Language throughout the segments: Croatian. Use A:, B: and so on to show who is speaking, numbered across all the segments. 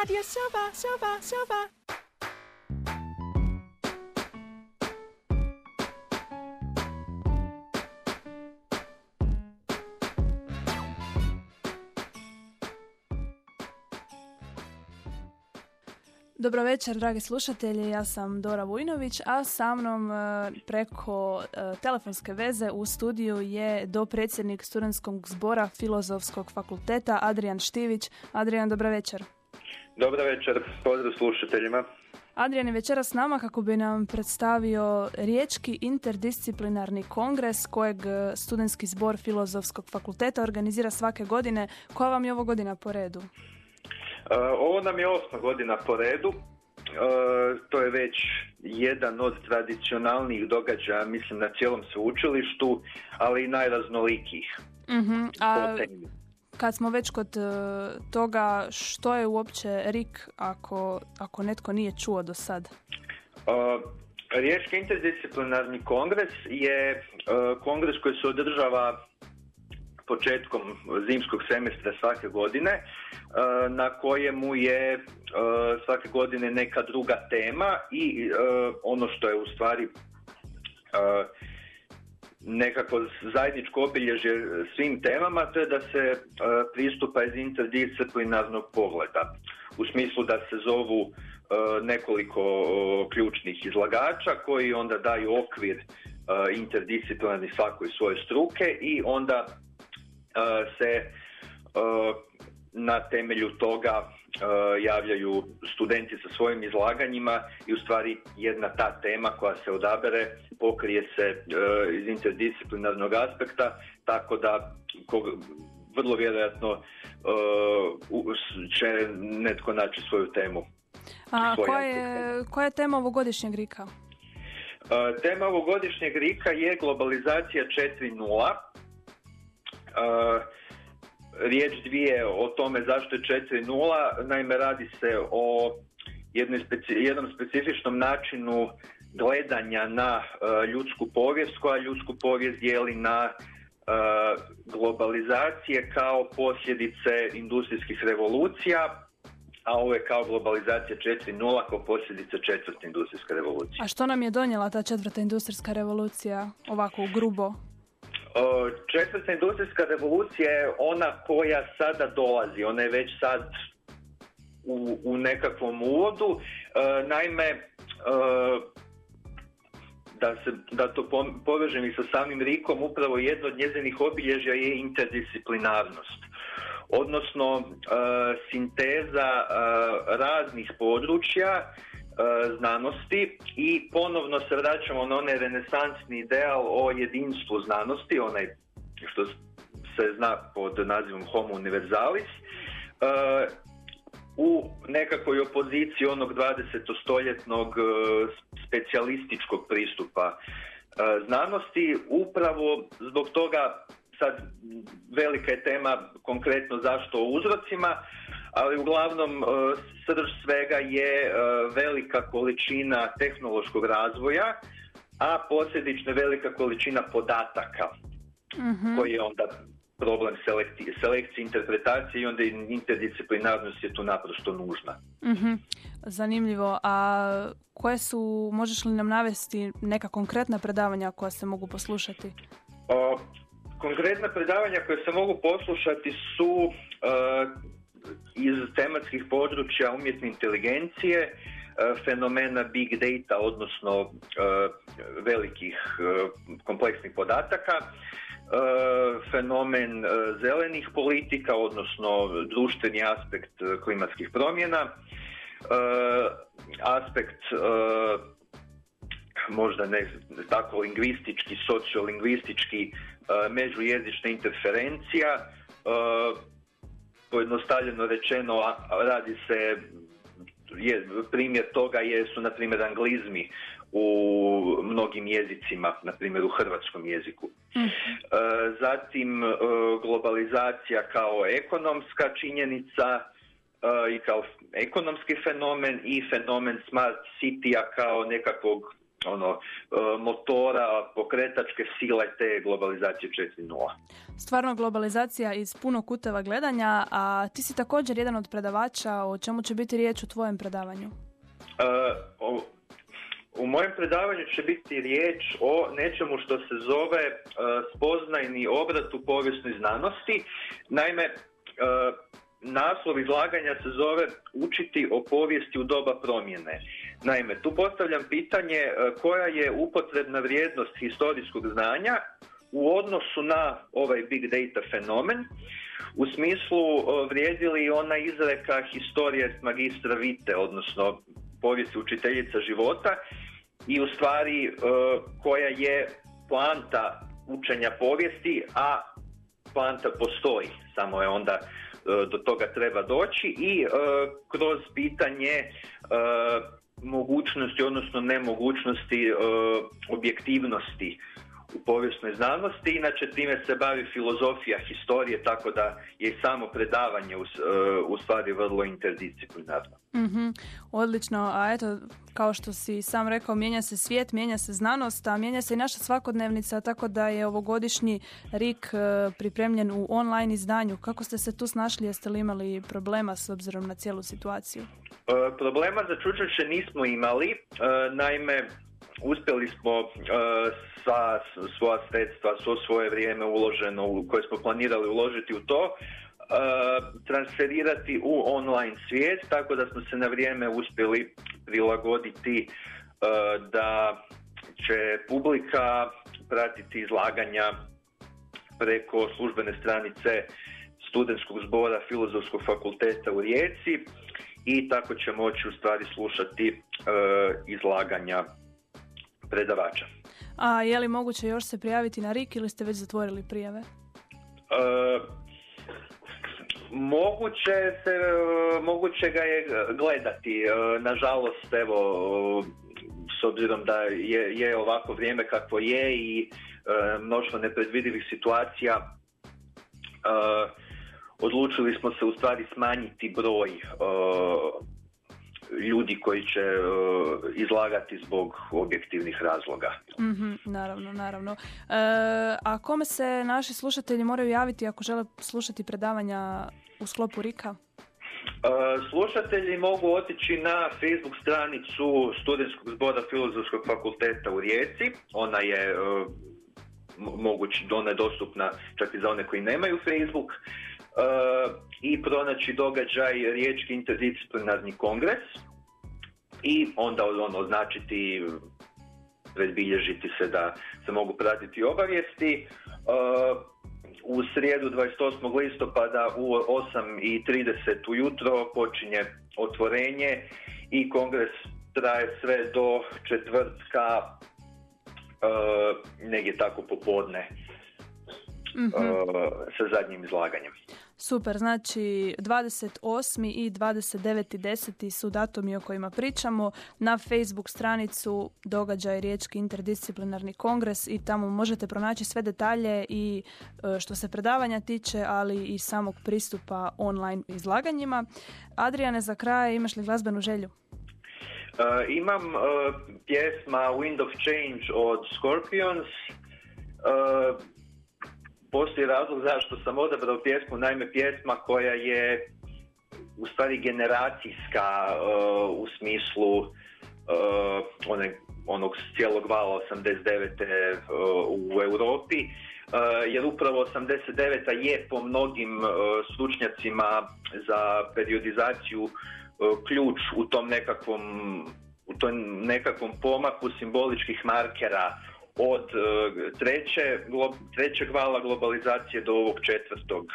A: Radio Sova, Sova, Sova. Dobro večer, dragi slušatelji. Ja sam Dora Vujnović, a sa mnom e, preko e, telefonske veze u studiju je dopredsjednik studentskog zbora Filozofskog fakulteta Adrian Štivić. Adrian, dobro večer.
B: Dobro večer, pozdrav slušateljima.
A: Adrian je večera s nama kako bi nam predstavio Riječki interdisciplinarni kongres kojeg e, studentski zbor Filozofskog fakulteta organizira svake godine. Koja vam je ovo godina po redu?
B: E, ovo nam je osma godina po redu. E, to je već jedan od tradicionalnijih događaja, mislim, na cijelom sveučilištu, ali i najraznolikijih.
A: uh A kad smo već kod e, toga, što je uopće RIK ako, ako netko nije čuo do sad?
B: Riječki interdisciplinarni kongres je kongres koji se održava početkom zimskog semestra svake godine e, na kojemu je e, svake godine neka druga tema i e, ono što je u stvari nekako zajedničko obilježje svim temama, to je da se pristupa iz interdisciplinarnog pogleda. U smislu da se zovu nekoliko ključnih izlagača koji onda daju okvir interdisciplinarni svakoj svoje struke i onda se na temelju toga javljaju studenti sa svojim izlaganjima i u stvari jedna ta tema koja se odabere pokrije se iz interdisciplinarnog aspekta tako da vrlo vjerojatno će netko naći svoju temu.
A: A koja je, koja je tema ovogodišnjeg Rika?
B: Tema ovogodišnjeg Rika je globalizacija 4.0 riječ dvije o tome zašto je 4.0. Naime, radi se o jednom specifičnom načinu gledanja na ljudsku povijest koja ljudsku povijest dijeli na globalizacije kao posljedice industrijskih revolucija, a ovo je kao globalizacija 4.0 kao posljedica četvrte industrijske revolucije.
A: A što nam je donijela ta četvrta industrijska revolucija ovako grubo?
B: Četvrta industrijska revolucija je ona koja sada dolazi, ona je već sad u, u nekakvom uvodu. E, naime, e, da, se, da to povežem i sa samim Rikom, upravo jedno od njezinih obilježja je interdisciplinarnost. Odnosno, e, sinteza raznih područja znanosti i ponovno se vraćamo na onaj renesansni ideal o jedinstvu znanosti, onaj što se zna pod nazivom homo universalis, e, u nekakvoj opoziciji onog 20-stoljetnog e, specijalističkog pristupa znanosti, upravo zbog toga sad velika je tema konkretno zašto o uzrocima, ali uglavnom e, srž svega je e, velika količina tehnološkog razvoja, a posljedično velika količina podataka uh koji je onda problem selekcije, selekcije, interpretacije i onda interdisciplinarnost je tu naprosto nužna.
A: uh Zanimljivo. A koje su, možeš li nam navesti neka konkretna predavanja koja se mogu poslušati?
B: konkretna predavanja koje se mogu poslušati su iz tematskih područja umjetne inteligencije, e, fenomena big data, odnosno e, velikih e, kompleksnih podataka, fenomen zelenih politika, odnosno društveni aspekt klimatskih promjena, aspekt možda ne tako lingvistički, sociolingvistički, međujezična interferencija, pojednostavljeno rečeno radi se je, primjer toga jesu na primjer anglizmi u mnogim jezicima, na primjer u hrvatskom jeziku. Mm. E, zatim e, globalizacija kao ekonomska činjenica e, i kao ekonomski fenomen i fenomen smart city kao nekakvog ono motora, pokretačke sile te globalizacije 4.0.
A: Stvarno globalizacija iz puno kuteva gledanja, a ti si također jedan od predavača, o čemu će biti riječ u tvojem predavanju?
B: Uh, u mojem predavanju će biti riječ o nečemu što se zove uh, spoznajni obrat u povijesnoj znanosti. Naime, uh, naslov izlaganja se zove Učiti o povijesti u doba promjene. Naime, tu postavljam pitanje uh, koja je upotrebna vrijednost historijskog znanja u odnosu na ovaj big data fenomen? U smislu vrijedi li ona izreka historije magistra vite, odnosno povijesti učiteljica života i u stvari e, koja je poanta učenja povijesti, a poanta postoji, samo je onda e, do toga treba doći i e, kroz pitanje mogućnosti, odnosno nemogućnosti objektivnosti u povijesnoj znanosti. Inače, time se bavi filozofija historije, tako da je samo predavanje u, u stvari vrlo interdisciplinarno.
A: mm Odlično, a eto, kao što si sam rekao, mijenja se svijet, mijenja se znanost, a mijenja se i naša svakodnevnica, tako da je ovogodišnji RIK e, pripremljen u online izdanju. Kako ste se tu snašli, jeste li imali problema s obzirom na cijelu situaciju?
B: E, problema za čučuće nismo imali, e, naime, uspjeli smo sva svoja sredstva, svo svoje vrijeme uloženo u koje smo planirali uložiti u to, transferirati u online svijet, tako da smo se na vrijeme uspjeli prilagoditi da će publika pratiti izlaganja preko službene stranice studentskog zbora Filozofskog fakulteta u Rijeci i tako će moći u stvari slušati izlaganja predavača.
A: A je li moguće još se prijaviti na RIK ili ste već zatvorili prijave?
B: Moguće, se, moguće ga je gledati. Nažalost, evo, s obzirom da je, je ovako vrijeme kakvo je i mnoštvo nepredvidivih situacija, odlučili smo se u stvari smanjiti broj ljudi koji će izlagati zbog objektivnih razloga.
A: mm naravno, naravno. E, a kome se naši slušatelji moraju javiti ako žele slušati predavanja u sklopu Rika?
B: Slušatelji mogu otići na Facebook stranicu Studentskog zbora Filozofskog fakulteta u Rijeci. Ona je mogući, ona je dostupna čak i za one koji nemaju Facebook. I pronaći događaj Riječki interdisciplinarni kongres i onda ono označiti predbilježiti se da se mogu pratiti obavijesti u srijedu 28. listopada u 8.30 ujutro počinje otvorenje i kongres traje sve do četvrtka uh, negdje tako popodne mm sa zadnjim izlaganjem.
A: Super, znači 28. i 29.10. su datumi o kojima pričamo. Na Facebook stranicu događaj Riječki interdisciplinarni kongres i tamo možete pronaći sve detalje i e, što se predavanja tiče, ali i samog pristupa online izlaganjima. Adriane, za kraj imaš li glazbenu želju?
B: Uh, imam uh, pjesma Wind of Change od Scorpions. Uh, postoji razlog zašto sam odabrao pjesmu, naime pjesma koja je u stvari generacijska uh, u smislu uh, one, onog cijelog vala 89. Uh, u Europi, jer upravo 89. je po mnogim stručnjacima za periodizaciju ključ u tom nekakvom u tom nekakvom pomaku simboličkih markera od e, treće, trećeg vala globalizacije do ovog četvrtog e,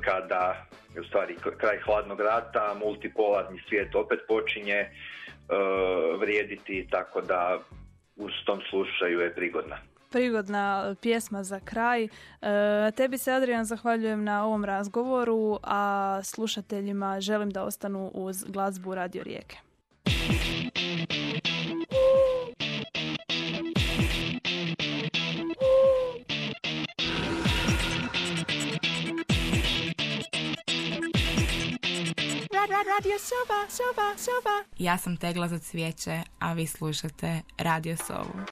B: kada u stvari kraj hladnog rata, multipolarni svijet opet počinje e, vrijediti, tako da u tom slušaju je prigodna.
A: Prigodna pjesma za kraj. tebi se Adrian zahvaljujem na ovom razgovoru, a slušateljima želim da ostanu uz glazbu Radio Rijeke. Radio Sova, Sova, Sova.
C: Ja sam Tegla za cvijeće, a vi slušate Radio Sovu.